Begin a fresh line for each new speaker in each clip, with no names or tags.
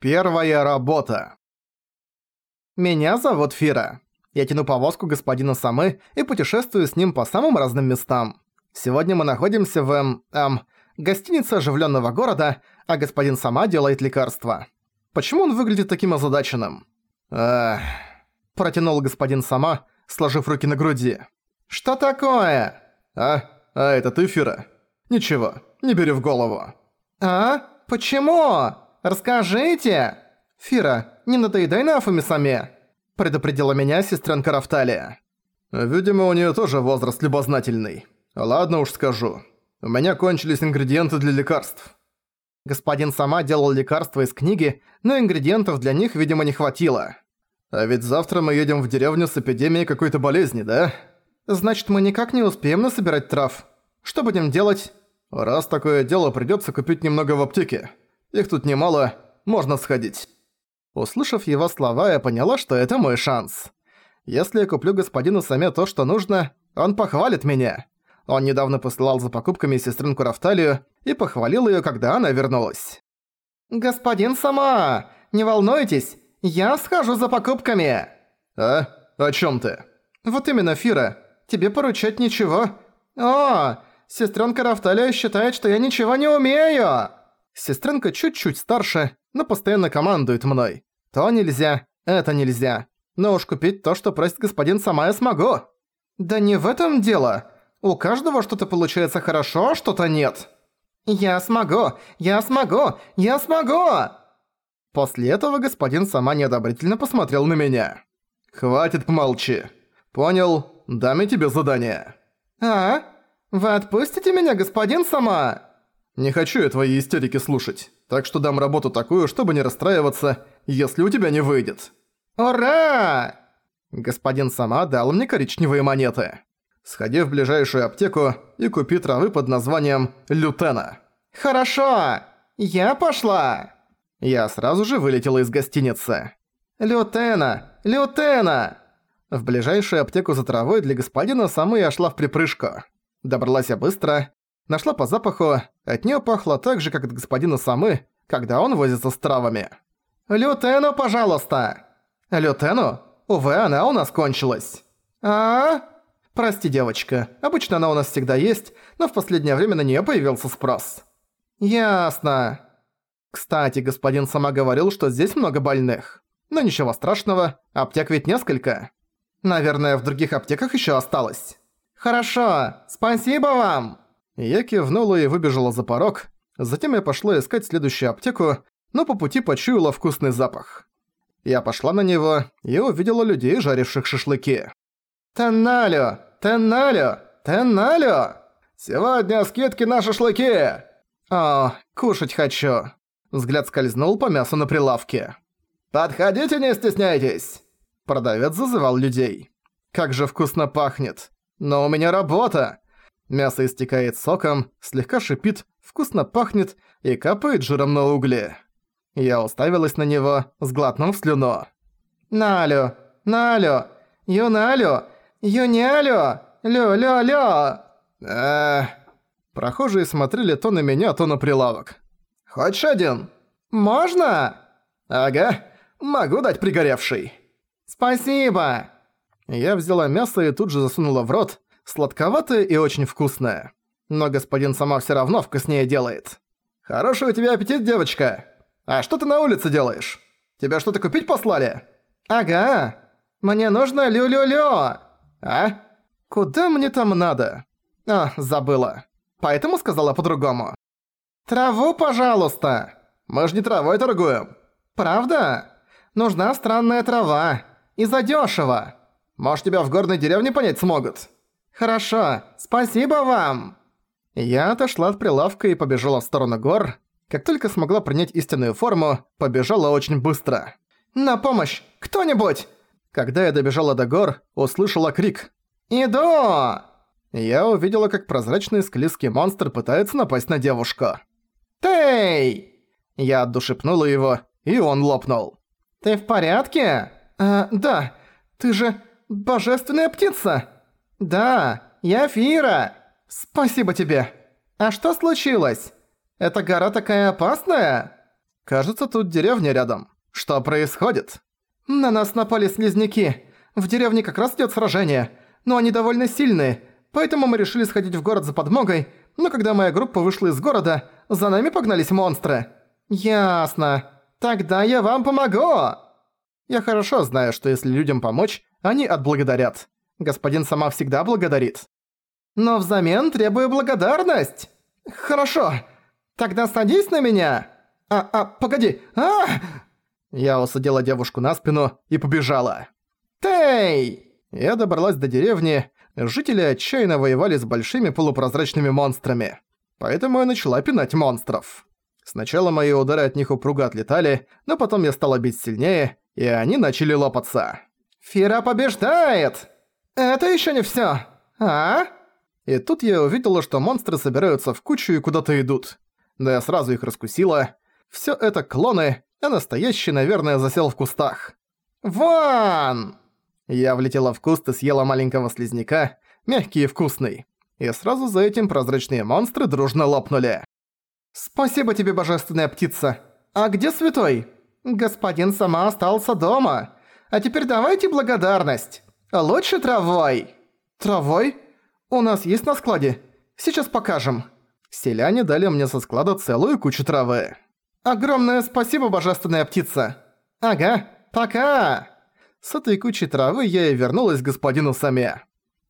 Первая работа. Меня зовут Фира. Я тяну повозку господина Самы и путешествую с ним по самым разным местам. Сегодня мы находимся в, эм, эм, гостинице оживленного города, а господин Сама делает лекарства. Почему он выглядит таким озадаченным? Эх, протянул господин Сама, сложив руки на груди. Что такое? А? А это ты, Фира? Ничего, не бери в голову. А? Почему? Расскажите! Фира, не надоедай на Афуми-саме!» предупредила меня сестренка Рафталия. «Видимо, у нее тоже возраст любознательный. Ладно уж скажу. У меня кончились ингредиенты для лекарств». Господин сама делал лекарства из книги, но ингредиентов для них, видимо, не хватило. А ведь завтра мы едем в деревню с эпидемией какой-то болезни, да? Значит, мы никак не успеем насобирать трав. Что будем делать? Раз такое дело, придётся купить немного в аптеке. Их тут немало, можно сходить». Услышав его слова, я поняла, что это мой шанс. Если я куплю господину Саме то, что нужно, он похвалит меня. Он недавно посылал за покупками сестренку Рафталию и похвалил её, когда она вернулась. «Господин Сама, не волнуйтесь, я схожу за покупками!» «А? О чём ты?» «Вот именно, Фира, тебе поручать ничего». «О, сестренка Рафталия считает, что я ничего не умею!» Сестренка чуть-чуть старше, но постоянно командует мной. То нельзя, это нельзя. Но уж купить то, что просит господин сама я смогу. Да не в этом дело. У каждого что-то получается хорошо, а что-то нет. Я смогу, я смогу, я смогу! После этого господин сама неодобрительно посмотрел на меня. «Хватит, помолчи. Понял, дам я тебе задание». «А? Вы отпустите меня, господин сама?» Не хочу я твои истерики слушать, так что дам работу такую, чтобы не расстраиваться, если у тебя не выйдет». «Ура!» Господин сама дал мне коричневые монеты. Сходи в ближайшую аптеку и купи травы под названием «Лютена». «Хорошо! Я пошла!» Я сразу же вылетела из гостиницы. «Лютена! Лютена!» В ближайшую аптеку за травой для господина самой я шла в припрыжку. Добралась я быстро, Нашла по запаху, от неё пахло так же, как от господина Самы, когда он возится с травами. «Лютену, пожалуйста!» «Лютену? Увы, она у нас кончилась». а, Прости, девочка, обычно она у нас всегда есть, но в последнее время на неё появился спрос». «Ясно». Кстати, господин Сама говорил, что здесь много больных. Но ничего страшного, аптек ведь несколько. Наверное, в других аптеках ещё осталось. «Хорошо, спасибо вам!» Я кивнула и выбежала за порог. Затем я пошла искать следующую аптеку, но по пути почуяла вкусный запах. Я пошла на него и увидела людей, жаривших шашлыки. «Теналю! Теналю! Теналю! Сегодня скидки на шашлыки!» «О, кушать хочу!» Взгляд скользнул по мясу на прилавке. «Подходите, не стесняйтесь!» Продавец зазывал людей. «Как же вкусно пахнет! Но у меня работа! Мясо истекает соком, слегка шипит, вкусно пахнет и капает жиром на угле. Я уставилась на него, сглотнув слюну. «Налю! Налю! Юналю! Юнялю! Лю-лю-лю!» Прохожие смотрели то на меня, то на прилавок. «Хочешь один?» «Можно?» «Ага, могу дать пригоревший». «Спасибо!» Я взяла мясо и тут же засунула в рот, Сладковатое и очень вкусное. Но господин сама всё равно вкуснее делает. Хороший у тебя аппетит, девочка. А что ты на улице делаешь? Тебя что-то купить послали? Ага. Мне нужно лю-лю-лю. А? Куда мне там надо? А, забыла. Поэтому сказала по-другому. Траву, пожалуйста. Мы же не травой торгуем. Правда? Нужна странная трава. И задёшево. Может, тебя в горной деревне понять смогут? «Хорошо, спасибо вам!» Я отошла от прилавка и побежала в сторону гор. Как только смогла принять истинную форму, побежала очень быстро. «На помощь! Кто-нибудь!» Когда я добежала до гор, услышала крик. «Иду!» Я увидела, как прозрачный склизкий монстр пытается напасть на девушку. «Тей!» Я отдушепнула его, и он лопнул. «Ты в порядке?» «А, да. Ты же божественная птица!» «Да, я Фира! Спасибо тебе! А что случилось? Эта гора такая опасная?» Кажется, тут деревня рядом. Что происходит? На нас напали слизняки. В деревне как раз идёт сражение. Но они довольно сильные, поэтому мы решили сходить в город за подмогой, но когда моя группа вышла из города, за нами погнались монстры. Ясно. Тогда я вам помогу. Я хорошо знаю, что если людям помочь, они отблагодарят. Господин сама всегда благодарит. Но взамен требую благодарность. Хорошо. Тогда садись на меня. А, а, погоди. А! Я усадила девушку на спину и побежала. Тей! Я добралась до деревни. Жители отчаянно воевали с большими полупрозрачными монстрами. Поэтому я начала пинать монстров. Сначала мои удары от них упруго отлетали, но потом я стала бить сильнее, и они начали лопаться. «Фира побеждает! Это еще не все, а?» И тут я увидела, что монстры собираются в кучу и куда-то идут. Да я сразу их раскусила. Все это клоны, а настоящий, наверное, засел в кустах. «Вон!» Я влетела в куст и съела маленького слизняка, мягкий и вкусный. И сразу за этим прозрачные монстры дружно лопнули. «Спасибо тебе, божественная птица! А где святой?» «Господин сама остался дома. А теперь давайте благодарность. Лучше травой». «Травой? У нас есть на складе. Сейчас покажем». Селяне дали мне со склада целую кучу травы. «Огромное спасибо, божественная птица!» «Ага, пока!» С этой кучей травы я и вернулась к господину Саме.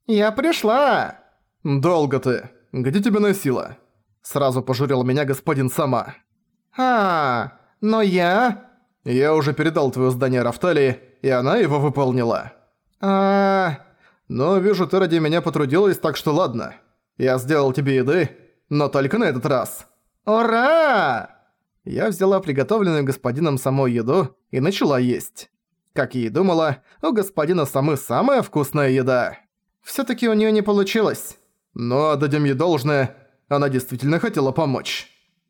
«Я пришла!» «Долго ты. Где тебя носила?» Сразу пожурил меня господин Сама. «А, но я...» «Я уже передал твое здание Рафтали, и она его выполнила». «А...» «Но вижу, ты ради меня потрудилась, так что ладно. Я сделал тебе еды, но только на этот раз». «Ура!» Я взяла приготовленную господином самой еду и начала есть. Как и думала, у господина самы самая вкусная еда. Всё-таки у неё не получилось. Но отдадим ей должное, она действительно хотела помочь.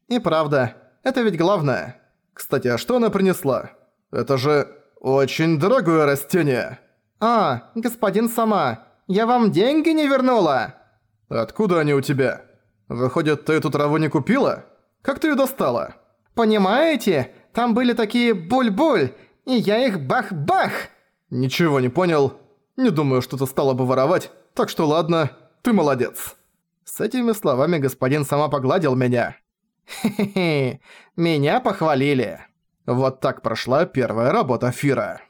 И правда, это ведь главное. Кстати, а что она принесла? Это же очень дорогое растение. А, господин сама, я вам деньги не вернула. Откуда они у тебя? Выходит, ты эту траву не купила? Как ты её достала? Понимаете, там были такие буль-буль, и я их бах-бах. Ничего не понял. Не думаю, что ты стала бы воровать, так что ладно, ты молодец. С этими словами господин сама погладил меня. Хе-хе-хе, меня похвалили. Вот так прошла первая работа Фира.